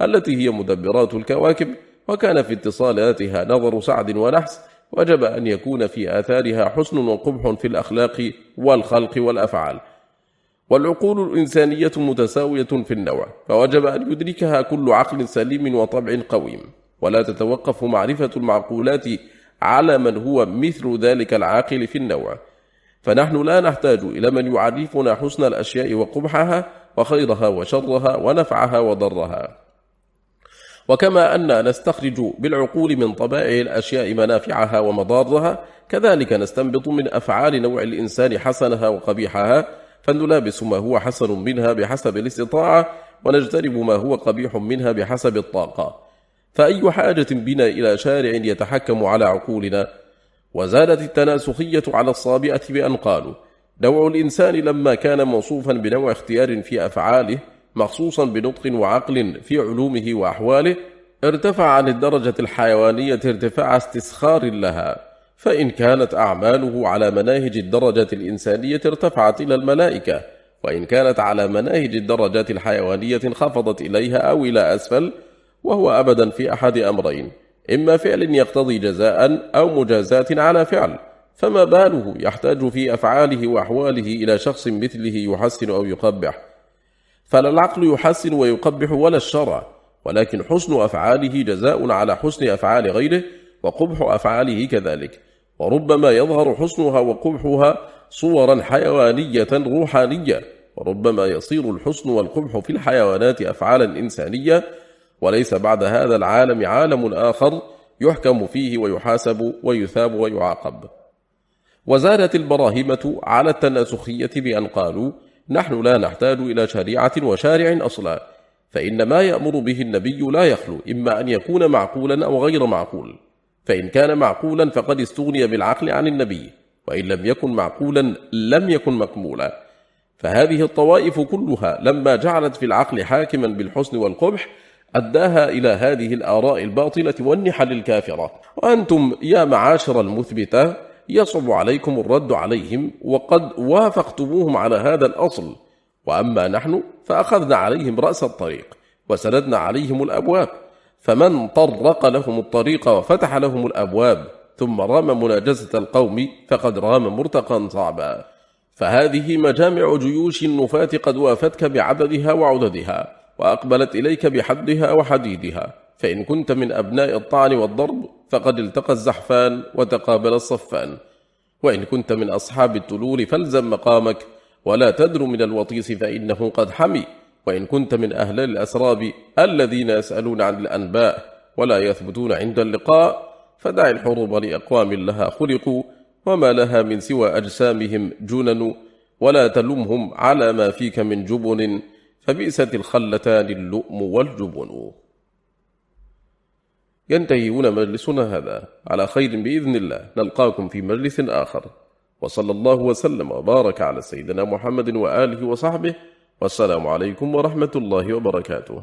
التي هي مدبرات الكواكب وكان في اتصالاتها نظر سعد ونحس وجب أن يكون في آثارها حسن وقبح في الأخلاق والخلق والأفعال. والعقول الإنسانية متساوية في النوع فوجب أن يدركها كل عقل سليم وطبع قويم. ولا تتوقف معرفة المعقولات على من هو مثل ذلك العاقل في النوع. فنحن لا نحتاج إلى من يعرفنا حسن الأشياء وقبحها وخيرها وشرها ونفعها وضرها. وكما أن نستخرج بالعقول من طبائع الأشياء منافعها ومضارها كذلك نستنبط من أفعال نوع الإنسان حسنها وقبيحها فنلابس ما هو حسن منها بحسب الاستطاعة ونجتنب ما هو قبيح منها بحسب الطاقة. فأي حاجة بنا إلى شارع يتحكم على عقولنا؟ وزادت التناسخية على الصابئة بأن قالوا نوع الإنسان لما كان موصوفا بنوع اختيار في أفعاله مخصوصا بنطق وعقل في علومه وأحواله ارتفع عن الدرجة الحيوانية ارتفاع استسخار لها فإن كانت أعماله على مناهج الدرجة الإنسانية ارتفعت إلى الملائكة وإن كانت على مناهج الدرجات الحيوانية انخفضت إليها أو إلى أسفل وهو أبدا في أحد أمرين إما فعل يقتضي جزاء أو مجازاة على فعل فما باله يحتاج في أفعاله وأحواله إلى شخص مثله يحسن أو يقبح فلا العقل يحسن ويقبح ولا الشرع ولكن حسن أفعاله جزاء على حسن أفعال غيره وقبح أفعاله كذلك. وربما يظهر حسنها وقبحها صورا حيوانية روحانية وربما يصير الحسن والقبح في الحيوانات أفعالا إنسانية. وليس بعد هذا العالم عالم آخر يحكم فيه ويحاسب ويثاب ويعاقب. وزادت البراهمة على التناسخية بأن قالوا نحن لا نحتاج إلى شريعة وشارع أصلا فإن ما يأمر به النبي لا يخلو إما أن يكون معقولا أو غير معقول. فإن كان معقولا فقد استغني بالعقل عن النبي وإن لم يكن معقولا لم يكن مكمولا فهذه الطوائف كلها لما جعلت في العقل حاكما بالحسن والقبح أداها إلى هذه الآراء الباطلة والنحل الكافرة. وأنتم يا معاشر المثبتة يصعب عليكم الرد عليهم وقد وافقتموهم على هذا الأصل. وأما نحن فأخذنا عليهم رأس الطريق وسندنا عليهم الأبواب. فمن طرق لهم الطريق وفتح لهم الأبواب ثم رام مناجزة القوم فقد رام مرتقا صعبا. فهذه مجامع جيوش النفاة قد وافتك بعددها وعددها وأقبلت إليك بحدها وحديدها. فإن كنت من أبناء الطعن والضرب فقد التقى الزحفان وتقابل الصفان. وإن كنت من أصحاب التلول فالزم مقامك ولا تدر من الوطيس فإنه قد حمي. وإن كنت من أهل الأسراب الذين يسألون عن الأنباء ولا يثبتون عند اللقاء فدع الحروب لأقوام لها خلقوا وما لها من سوى أجسامهم جنن ولا تلمهم على ما فيك من جبن فبئست الخلتان اللؤم والجبن. ينتهي هنا مجلسنا هذا على خير بإذن الله. نلقاكم في مجلس آخر. وصلى الله وسلم وبارك على سيدنا محمد وآله وصحبه. والسلام عليكم ورحمة الله وبركاته.